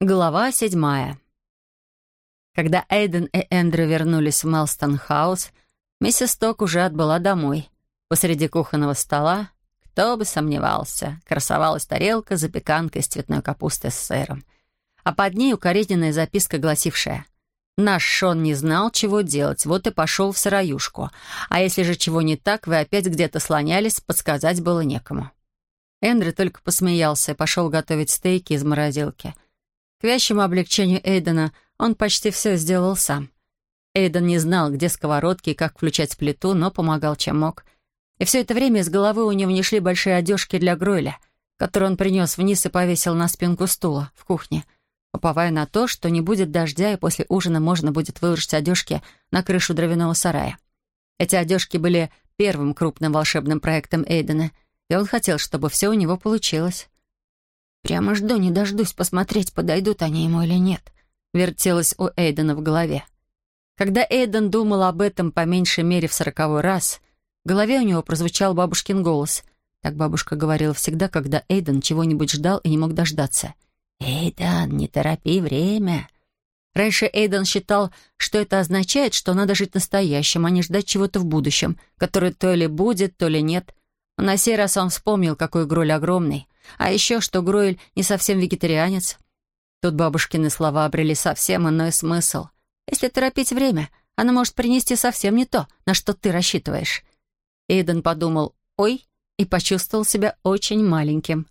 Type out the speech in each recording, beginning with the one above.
Глава седьмая. Когда Эйден и Эндрю вернулись в Мелстон-хаус, миссис Ток уже отбыла домой. Посреди кухонного стола, кто бы сомневался, красовалась тарелка запеканки из цветной капусты с сыром. А под ней укоризненная записка, гласившая «Наш Шон не знал, чего делать, вот и пошел в сараюшку. А если же чего не так, вы опять где-то слонялись, подсказать было некому». Эндрю только посмеялся и пошел готовить стейки из морозилки — к вящему облегчению Эйдена он почти все сделал сам. Эйден не знал, где сковородки и как включать плиту, но помогал, чем мог. И все это время из головы у него не шли большие одежки для Гройля, которые он принес вниз и повесил на спинку стула в кухне, уповая на то, что не будет дождя, и после ужина можно будет выложить одежки на крышу дровяного сарая. Эти одежки были первым крупным волшебным проектом Эйдена, и он хотел, чтобы все у него получилось. Прямо жду, не дождусь посмотреть, подойдут они ему или нет. Вертелось у Эйдена в голове. Когда Эйден думал об этом по меньшей мере в сороковой раз, в голове у него прозвучал бабушкин голос. Так бабушка говорила всегда, когда Эйден чего-нибудь ждал и не мог дождаться. «Эйден, не торопи время». Раньше Эйден считал, что это означает, что надо жить настоящим, а не ждать чего-то в будущем, которое то ли будет, то ли нет. На сей раз он вспомнил, какой Гроль огромный, а еще, что Гройль не совсем вегетарианец. Тут бабушкины слова обрели совсем иной смысл. Если торопить время, оно может принести совсем не то, на что ты рассчитываешь. Эйден подумал «Ой» и почувствовал себя очень маленьким.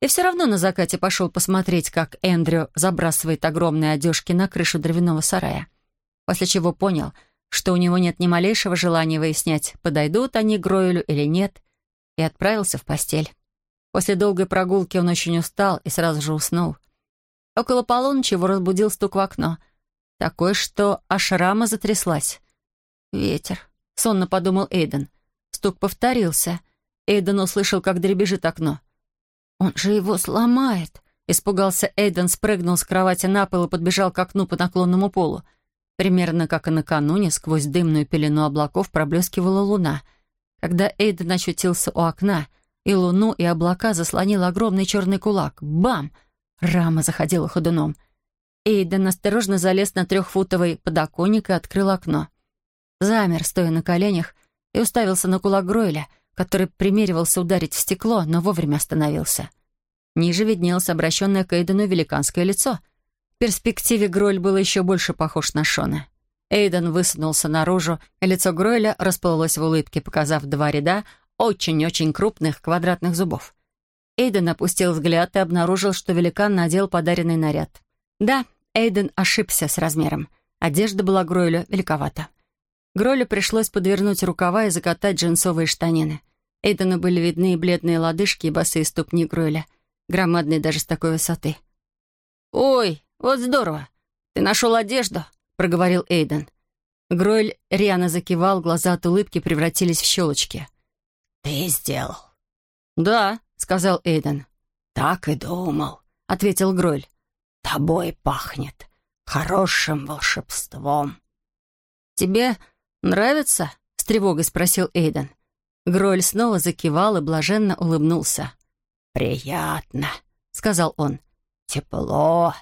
И все равно на закате пошел посмотреть, как Эндрю забрасывает огромные одежки на крышу дровяного сарая. После чего понял, что у него нет ни малейшего желания выяснять, подойдут они к Гройлю или нет, и отправился в постель. После долгой прогулки он очень устал и сразу же уснул. Около полуночи его разбудил стук в окно. Такой, что аж рама затряслась. «Ветер», — сонно подумал Эйден. Стук повторился. Эйден услышал, как дребезжит окно. «Он же его сломает!» Испугался Эйден, спрыгнул с кровати на пол и подбежал к окну по наклонному полу. Примерно как и накануне, сквозь дымную пелену облаков проблескивала луна. Когда Эйден очутился у окна — и луну, и облака заслонил огромный черный кулак. Бам! Рама заходила ходуном. Эйден осторожно залез на трехфутовый подоконник и открыл окно. Замер, стоя на коленях, и уставился на кулак Гройля, который примеривался ударить в стекло, но вовремя остановился. Ниже виднелось обращенное к Эйдену великанское лицо. Перспективе Гройль был еще больше похож на Шона. Эйден высунулся наружу, и лицо Гройля расплылось в улыбке, показав два ряда очень-очень крупных квадратных зубов. Эйден опустил взгляд и обнаружил, что великан надел подаренный наряд. Да, Эйден ошибся с размером. Одежда была Гройлю великовата. Гройлю пришлось подвернуть рукава и закатать джинсовые штанины. Эйдену были видны и бледные лодыжки, и босые ступни Гройля, громадные даже с такой высоты. «Ой, вот здорово! Ты нашел одежду!» — проговорил Эйден. Гройль рьяно закивал, глаза от улыбки превратились в щелочки. «Ты сделал?» «Да», — сказал Эйден. «Так и думал», — ответил Гроль. «Тобой пахнет хорошим волшебством». «Тебе нравится?» — с тревогой спросил Эйден. Гроль снова закивал и блаженно улыбнулся. «Приятно», — сказал он. «Тепло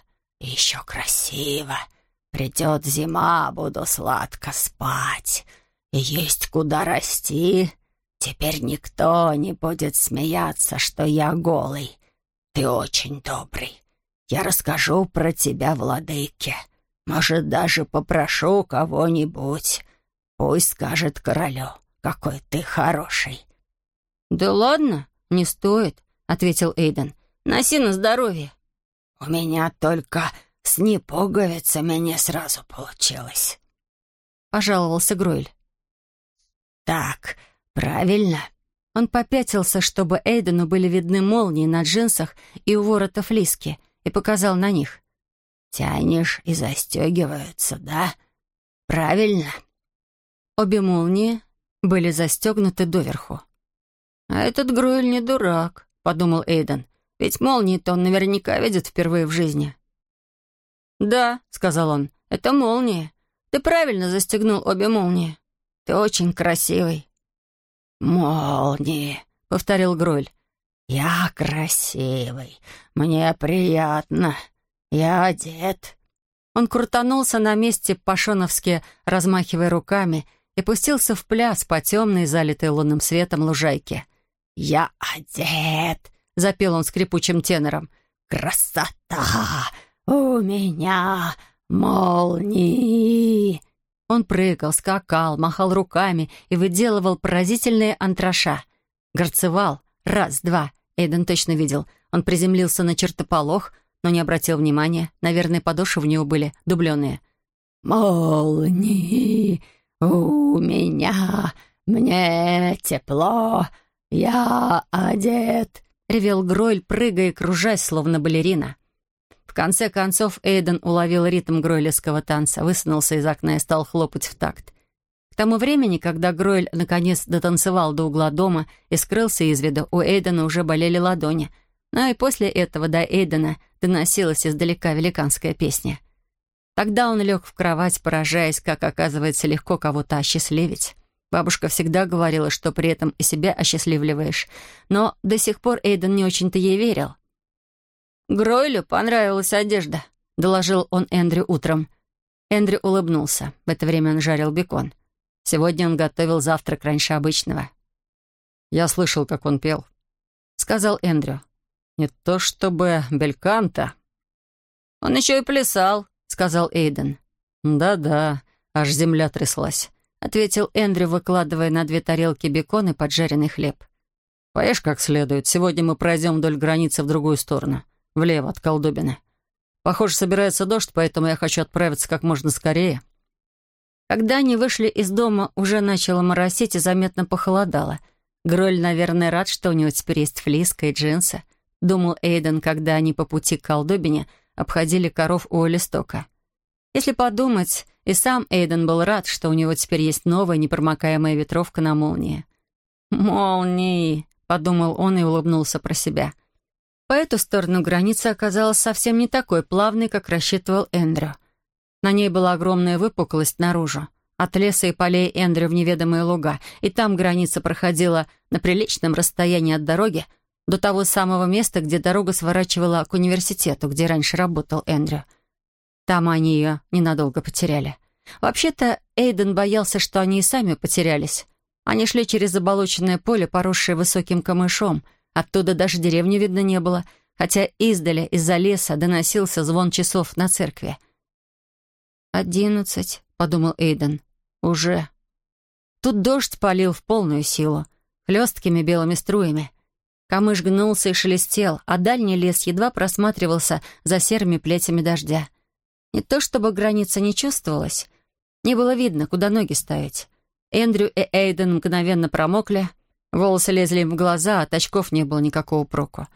еще красиво. Придет зима, буду сладко спать. И есть куда расти, Теперь никто не будет смеяться, что я голый. Ты очень добрый. Я расскажу про тебя владыке. Может, даже попрошу кого-нибудь. Пусть скажет королю, какой ты хороший». «Да ладно, не стоит», — ответил Эйден. «Носи на здоровье». «У меня только с непуговицами не сразу получилось», — пожаловался Гройль. «Так, «Правильно». Он попятился, чтобы Эйдену были видны молнии на джинсах и у ворота флиски, и показал на них. «Тянешь и застегиваются, да? Правильно». Обе молнии были застегнуты доверху. «А этот Гройль не дурак», — подумал Эйден. «Ведь молнии-то он наверняка видит впервые в жизни». «Да», — сказал он, — «это молнии. Ты правильно застегнул обе молнии. Ты очень красивый». «Молнии», — повторил Гроль. «Я красивый, мне приятно. я одет». Он крутанулся на месте по-шоновски, размахивая руками, и пустился в пляс по темной, залитой лунным светом лужайке. «Я одет!» — запел он скрипучим тенором. «Красота! У меня молнии!» Он прыгал, скакал, махал руками и выделывал поразительные антраша. Горцевал. Раз, два. Эйден точно видел. Он приземлился на чертополох, но не обратил внимания. Наверное, подошвы у него были дубленые. «Молнии у меня, мне тепло, я одет», — ревел Гройль, прыгая и кружась, словно балерина. В конце концов Эйден уловил ритм гройлевского танца, высунулся из окна и стал хлопать в такт. К тому времени, когда Гройль наконец дотанцевал до угла дома и скрылся из виду, у Эйдена уже болели ладони. Но и после этого до Эйдена доносилась издалека великанская песня. Тогда он лег в кровать, поражаясь, как, оказывается, легко кого-то осчастливить. Бабушка всегда говорила, что при этом и себя осчастливливаешь. Но до сих пор Эйден не очень-то ей верил. «Гройлю понравилась одежда», — доложил он Эндрю утром. Эндрю улыбнулся. В это время он жарил бекон. Сегодня он готовил завтрак раньше обычного. «Я слышал, как он пел», — сказал Эндрю. «Не то чтобы бельканта». «Он еще и плясал», — сказал Эйден. «Да-да, аж земля тряслась», — ответил Эндрю, выкладывая на две тарелки бекон и поджаренный хлеб. «Поешь как следует. Сегодня мы пройдем вдоль границы в другую сторону влево от колдобины. Похоже, собирается дождь, поэтому я хочу отправиться как можно скорее». Когда они вышли из дома, уже начало моросить и заметно похолодало. Гроль, наверное, рад, что у него теперь есть флиска и джинсы. Думал Эйден, когда они по пути к колдобине обходили коров у Олистока. Если подумать, и сам Эйден был рад, что у него теперь есть новая непромокаемая ветровка на молнии. «Молнии!» — подумал он и улыбнулся про себя. По эту сторону границы оказалась совсем не такой плавной, как рассчитывал Эндрю. На ней была огромная выпуклость наружу. От леса и полей Эндрю в неведомые луга, и там граница проходила на приличном расстоянии от дороги до того самого места, где дорога сворачивала к университету, где раньше работал Эндрю. Там они ее ненадолго потеряли. Вообще-то Эйден боялся, что они и сами потерялись. Они шли через заболоченное поле, поросшее высоким камышом — Оттуда даже деревни видно не было, хотя издали из-за леса доносился звон часов на церкви. «Одиннадцать», — подумал Эйден. «Уже». Тут дождь полил в полную силу, хлесткими белыми струями. Камыш гнулся и шелестел, а дальний лес едва просматривался за серыми плетями дождя. Не то чтобы граница не чувствовалась, не было видно, куда ноги ставить. Эндрю и Эйден мгновенно промокли — Волосы лезли им в глаза, от очков не было никакого проку.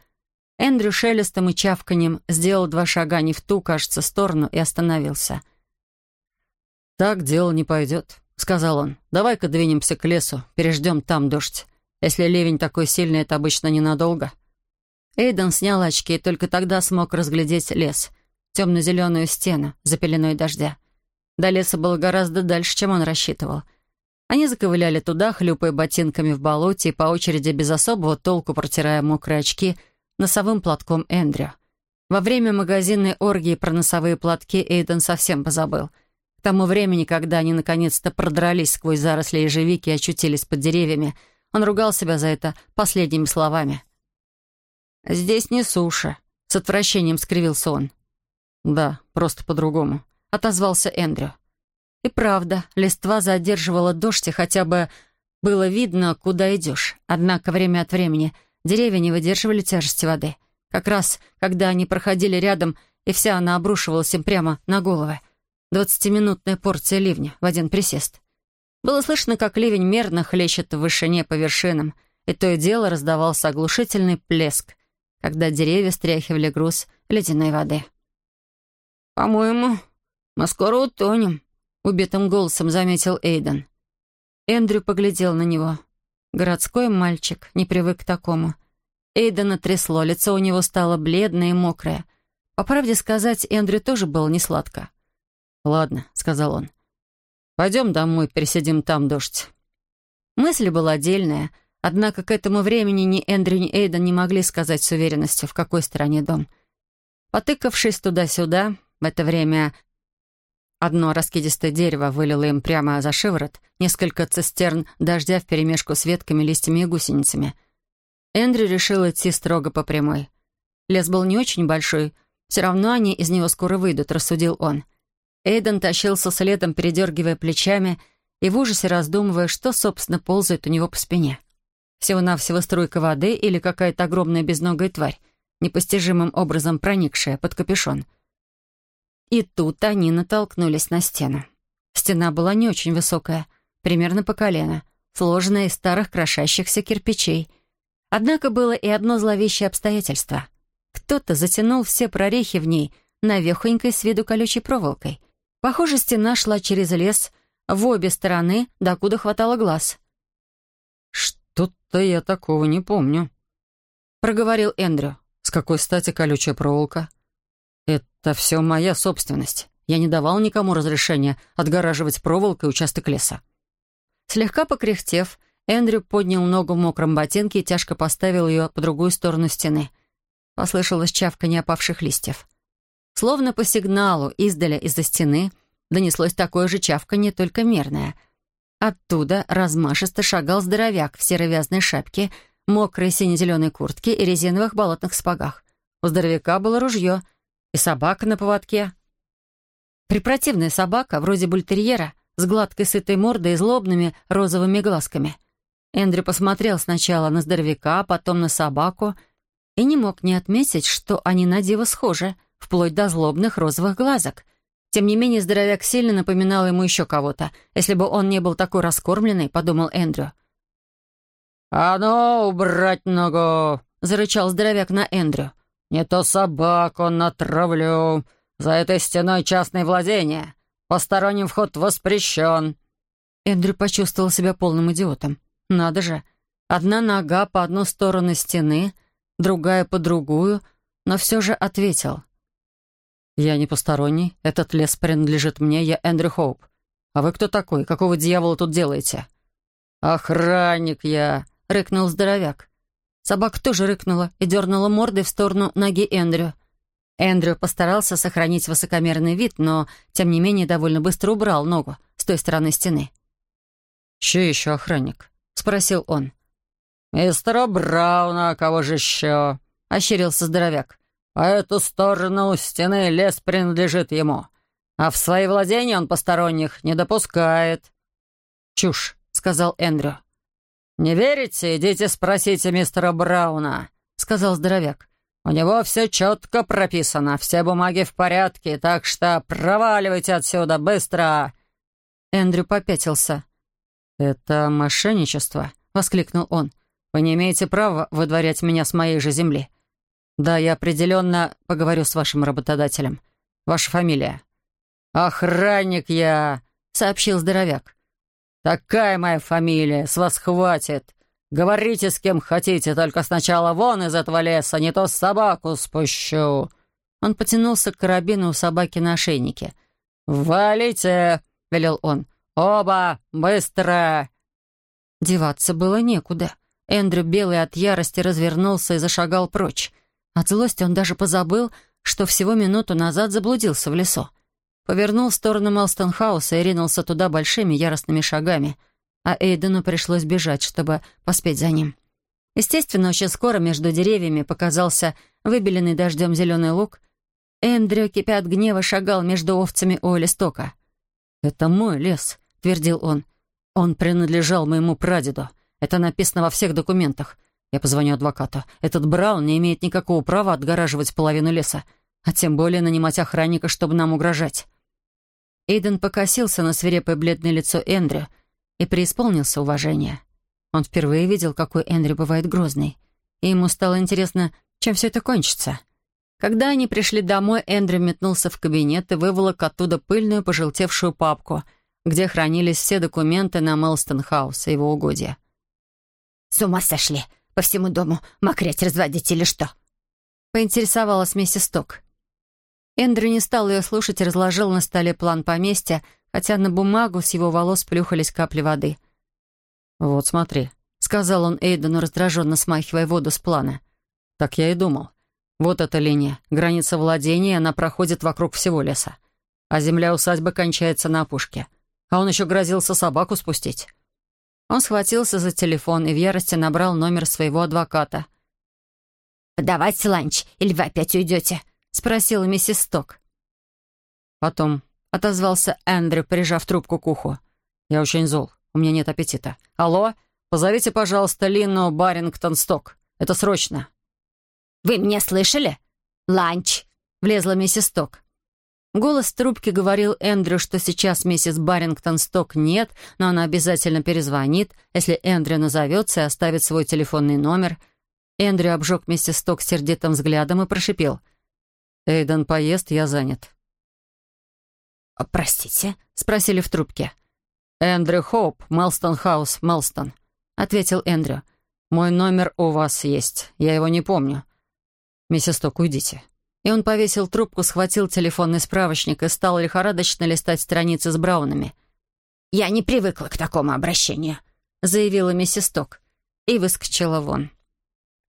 Эндрю шелестом и чавканем сделал два шага не в ту, кажется, сторону и остановился. «Так дело не пойдет», — сказал он. «Давай-ка двинемся к лесу, переждем там дождь. Если ливень такой сильный, это обычно ненадолго». Эйден снял очки и только тогда смог разглядеть лес, темно-зеленую стену за пеленой дождя. До леса было гораздо дальше, чем он рассчитывал — они заковыляли туда, хлюпая ботинками в болоте и по очереди без особого толку протирая мокрые очки носовым платком Эндрю. Во время магазинной оргии про носовые платки Эйден совсем позабыл. К тому времени, когда они наконец-то продрались сквозь заросли ежевики и очутились под деревьями, он ругал себя за это последними словами. «Здесь не суша», — с отвращением скривился он. «Да, просто по-другому», — отозвался Эндрю. И правда, листва задерживала дождь, и хотя бы было видно, куда идешь. Однако время от времени деревья не выдерживали тяжести воды. Как раз, когда они проходили рядом, и вся она обрушивалась им прямо на головы. Двадцатиминутная порция ливня в один присест. Было слышно, как ливень мерно хлещет в вышине по вершинам, и то и дело раздавался оглушительный плеск, когда деревья стряхивали груз ледяной воды. «По-моему, мы скоро утонем», убитым голосом заметил Эйден. Эндрю поглядел на него. Городской мальчик, не привык к такому. Эйдена трясло, лицо у него стало бледное и мокрое. По правде сказать, Эндрю тоже было несладко. «Ладно», — сказал он. «Пойдем домой, пересидим там дождь». Мысль была отдельная, однако к этому времени ни Эндрю, ни Эйден не могли сказать с уверенностью, в какой стороне дом. Потыкавшись туда-сюда, в это время одно раскидистое дерево вылило им прямо за шиворот несколько цистерн дождя вперемешку с ветками, листьями и гусеницами. Эндрю решил идти строго по прямой. Лес был не очень большой, все равно они из него скоро выйдут, рассудил он. Эйден тащился следом, передергивая плечами и в ужасе раздумывая, что, собственно, ползает у него по спине. Всего-навсего струйка воды или какая-то огромная безногая тварь, непостижимым образом проникшая под капюшон. И тут они натолкнулись на стену. Стена была не очень высокая, примерно по колено, сложенная из старых крошащихся кирпичей. Однако было и одно зловещее обстоятельство. Кто-то затянул все прорехи в ней навехонькой с виду колючей проволокой. Похоже, стена шла через лес в обе стороны, докуда хватало глаз. «Что-то я такого не помню», — проговорил Эндрю. «С какой стати колючая проволока?» «Это все моя собственность. Я не давал никому разрешения отгораживать проволокой участок леса». Слегка покряхтев, Эндрю поднял ногу в мокром ботинке и тяжко поставил ее по другую сторону стены. Послышалось чавканье опавших листьев. Словно по сигналу издаля из-за стены донеслось такое же чавканье, только мерное. Оттуда размашисто шагал здоровяк в серовязной шапке, мокрой сине-зеленой куртке и резиновых болотных спагах. У здоровяка было ружье и собака на поводке. Препротивная собака, вроде бультерьера, с гладкой сытой мордой и злобными розовыми глазками. Эндрю посмотрел сначала на здоровяка, а потом на собаку и не мог не отметить, что они на диво схожи — вплоть до злобных розовых глазок. Тем не менее, здоровяк сильно напоминал ему еще кого-то. Если бы он не был такой раскормленный, подумал Эндрю. «А ну, убрать ногу!» — зарычал здоровяк на Эндрю. «Не то собаку натравлю. За этой стеной частное владение. Посторонним вход воспрещен». Эндрю почувствовал себя полным идиотом. Надо же. Одна нога по одну сторону стены, другая по другую, но все же ответил. «Я не посторонний. Этот лес принадлежит мне. Я Эндрю Хоуп. А вы кто такой? Какого дьявола тут делаете?» «Охранник я!» — рыкнул здоровяк. Собака тоже рыкнула и дернула мордой в сторону ноги Эндрю. Эндрю постарался сохранить высокомерный вид, но, тем не менее, довольно быстро убрал ногу с той стороны стены. «Че еще охранник?» — спросил он. «Мистера Брауна, кого же еще?» — ощерился здоровяк. По эту сторону стены лес принадлежит ему, а в свои владения он посторонних не допускает». «Чушь», — сказал Эндрю. «Не верите? Идите спросите мистера Брауна», — сказал здоровяк. «У него все четко прописано, все бумаги в порядке, так что проваливайте отсюда быстро!» Эндрю попятился. «Это мошенничество», — воскликнул он. «Вы не имеете права выдворять меня с моей же земли. «Да, я определенно поговорю с вашим работодателем. Ваша фамилия?» «Охранник я», — сообщил здоровяк. «Такая моя фамилия, с вас хватит. Говорите с кем хотите, только сначала вон из этого леса, не то собаку спущу». Он потянулся к карабину у собаки на ошейнике. «Валите!» — велел он. «Оба! Быстро!» Деваться было некуда. Эндрю, белый от ярости, развернулся и зашагал прочь. От злости он даже позабыл, что всего минуту назад заблудился в лесу. Повернул в сторону Мелстонхауса и ринулся туда большими яростными шагами, а Эйдену пришлось бежать, чтобы поспеть за ним. Естественно, очень скоро между деревьями показался выбеленный дождем зеленый луг. Эндрю, кипя от гнева, шагал между овцами у листока. «Это мой лес», — твердил он. «Он принадлежал моему прадеду. Это написано во всех документах. Я позвоню адвокату. Этот Браун не имеет никакого права отгораживать половину леса, а тем более нанимать охранника, чтобы нам угрожать». Эйден покосился на свирепое бледное лицо Эндрю и преисполнился уважения. Он впервые видел, какой Эндрю бывает грозный, и ему стало интересно, чем все это кончится. Когда они пришли домой, Эндрю метнулся в кабинет и выволок оттуда пыльную пожелтевшую папку, где хранились все документы на Мелстон Хаус и его угодья. «С ума сошли! по всему дому мокрять разводить или что?» Поинтересовалась миссис Ток. Эндрю не стал ее слушать и разложил на столе план поместья, хотя на бумагу с его волос плюхались капли воды. «Вот смотри», — сказал он Эйдену, раздраженно смахивая воду с плана. «Так я и думал. Вот эта линия, граница владения, она проходит вокруг всего леса. А земля усадьбы кончается на опушке. А он еще грозился собаку спустить. Он схватился за телефон и в ярости набрал номер своего адвоката. «Подавайте ланч, или вы опять уйдете?» — спросила миссис Сток. «Потом», — отозвался Эндрю, прижав трубку к уху. «Я очень зол. У меня нет аппетита. Алло, позовите, пожалуйста, Лину Барингтон-Сток. Это срочно». «Вы меня слышали? Ланч!» — влезла миссис Сток. Голос трубки говорил Эндрю, что сейчас миссис Барингтон-Сток нет, но она обязательно перезвонит, если Эндрю назовется и оставит свой телефонный номер. Эндрю обжег миссис Сток сердитым взглядом и прошипел. «Эйден поест, я занят». «Простите?» — спросили в трубке. «Эндрю Хоуп, Мелстон Хаус, Мелстон», — ответил Эндрю. «Мой номер у вас есть. Я его не помню. Миссис Ток, уйдите». И он повесил трубку, схватил телефонный справочник и стал лихорадочно листать страницы с браунами. «Я не привыкла к такому обращению», — заявила миссис Ток. И выскочила вон.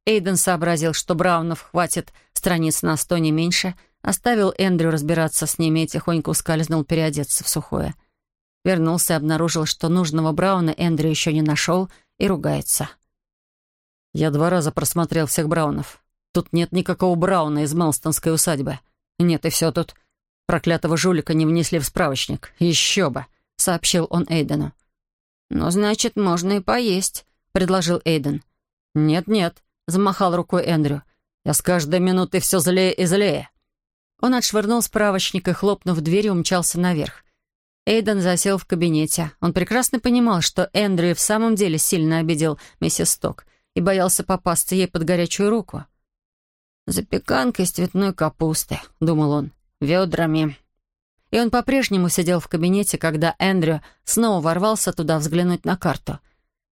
Эйден сообразил, что Браунов хватит страниц на сто не меньше, оставил Эндрю разбираться с ними и тихонько ускользнул переодеться в сухое. Вернулся и обнаружил, что нужного Брауна Эндрю еще не нашел и ругается. «Я два раза просмотрел всех Браунов. Тут нет никакого Брауна из Мелстонской усадьбы. Нет, и все тут. Проклятого жулика не внесли в справочник. Еще бы», — сообщил он Эйдену. «Ну, значит, можно и поесть», — предложил Эйден. «Нет-нет», — замахал рукой Эндрю. «Я с каждой минутой все злее и злее». Он отшвырнул справочник и, хлопнув дверью, умчался наверх. Эйден засел в кабинете. Он прекрасно понимал, что Эндрю в самом деле сильно обидел миссис Сток и боялся попасться ей под горячую руку. «Запеканка из цветной капусты», — думал он, — «ведрами». И он по-прежнему сидел в кабинете, когда Эндрю снова ворвался туда взглянуть на карту.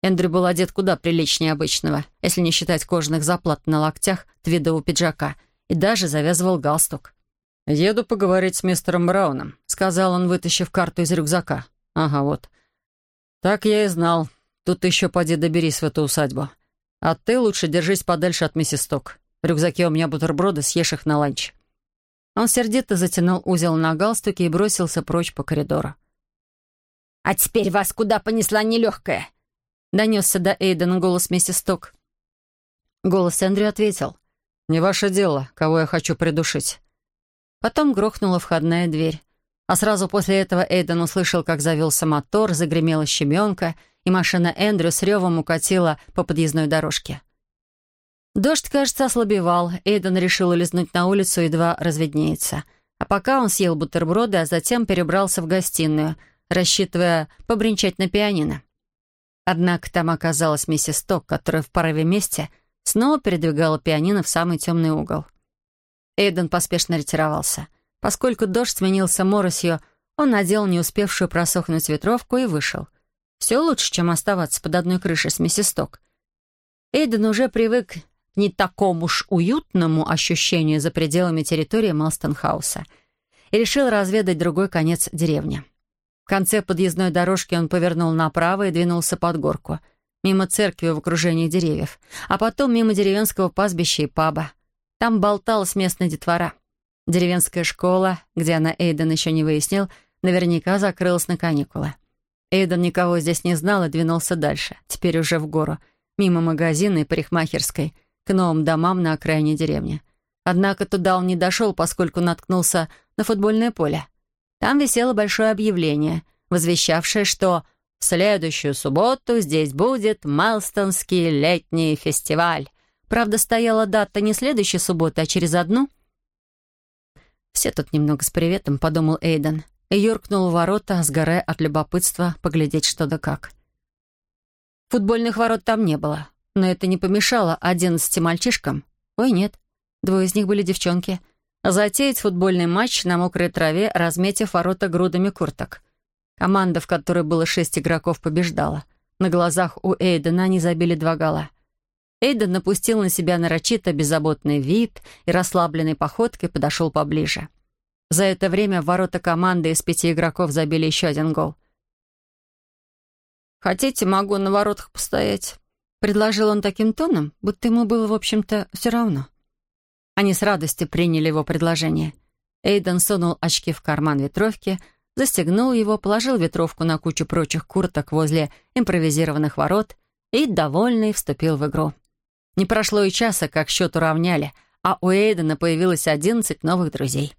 Эндрю был одет куда приличнее обычного, если не считать кожаных заплат на локтях твидового пиджака, и даже завязывал галстук. «Еду поговорить с мистером Брауном», — сказал он, вытащив карту из рюкзака. «Ага, вот. Так я и знал. Тут еще поди доберись в эту усадьбу. А ты лучше держись подальше от миссис Ток. В рюкзаке у меня бутерброды, съешь их на ланч». Он сердито затянул узел на галстуке и бросился прочь по коридору. «А теперь вас куда понесла нелегкая?» — донесся до Эйдена голос миссис Ток. Голос Эндрю ответил. «Не ваше дело, кого я хочу придушить. Потом грохнула входная дверь. А сразу после этого Эйден услышал, как завелся мотор, загремела щебенка, и машина Эндрю с ревом укатила по подъездной дорожке. Дождь, кажется, ослабевал. Эйден решил улизнуть на улицу, едва разведнеется. А пока он съел бутерброды, а затем перебрался в гостиную, рассчитывая побренчать на пианино. Однако там оказалась миссис Ток, которая в порыве мести снова передвигала пианино в самый темный угол. Эйден поспешно ретировался. Поскольку дождь сменился моросью, он надел не успевшую просохнуть ветровку и вышел. Все лучше, чем оставаться под одной крышей с миссис Ток. Эйден уже привык к не такому уж уютному ощущению за пределами территории Малстонхауса и решил разведать другой конец деревни. В конце подъездной дорожки он повернул направо и двинулся под горку, мимо церкви в окружении деревьев, а потом мимо деревенского пастбища и паба. Там болталась местная детвора. Деревенская школа, где она Эйден еще не выяснил, наверняка закрылась на каникулы. Эйден никого здесь не знал и двинулся дальше, теперь уже в гору, мимо магазина и парикмахерской, к новым домам на окраине деревни. Однако туда он не дошел, поскольку наткнулся на футбольное поле. Там висело большое объявление, возвещавшее, что в следующую субботу здесь будет Малстонский летний фестиваль, Правда, стояла дата не следующей субботы, а через одну. «Все тут немного с приветом», — подумал Эйден. И юркнул в ворота, сгорая от любопытства поглядеть что да как. Футбольных ворот там не было, но это не помешало одиннадцати мальчишкам. Ой, нет, двое из них были девчонки. Затеять футбольный матч на мокрой траве, разметив ворота грудами курток. Команда, в которой было шесть игроков, побеждала. На глазах у Эйдена они забили два гола — Эйден напустил на себя нарочито беззаботный вид и расслабленной походкой подошел поближе. За это время в ворота команды из пяти игроков забили еще один гол. «Хотите, могу на воротах постоять?» Предложил он таким тоном, будто ему было, в общем-то, все равно. Они с радостью приняли его предложение. Эйден сунул очки в карман ветровки, застегнул его, положил ветровку на кучу прочих курток возле импровизированных ворот и, довольный, вступил в игру. Не прошло и часа, как счет уравняли, а у Эйдена появилось одиннадцать новых друзей.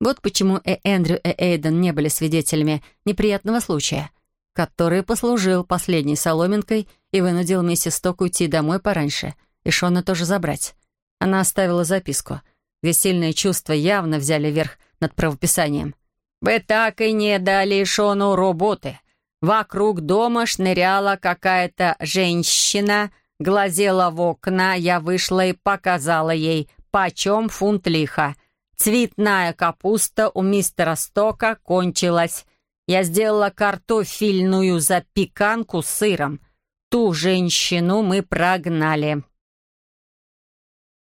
Вот почему и Эндрю, и Эйден не были свидетелями неприятного случая, который послужил последней соломинкой и вынудил миссис Сток уйти домой пораньше, и Шона тоже забрать. Она оставила записку, где сильные чувства явно взяли верх над правописанием. «Вы так и не дали Шону работы. Вокруг дома шныряла какая-то женщина, глазела в окна, я вышла и показала ей, почем фунт лиха. Цветная капуста у мистера Стока кончилась. Я сделала картофельную запеканку с сыром. Ту женщину мы прогнали.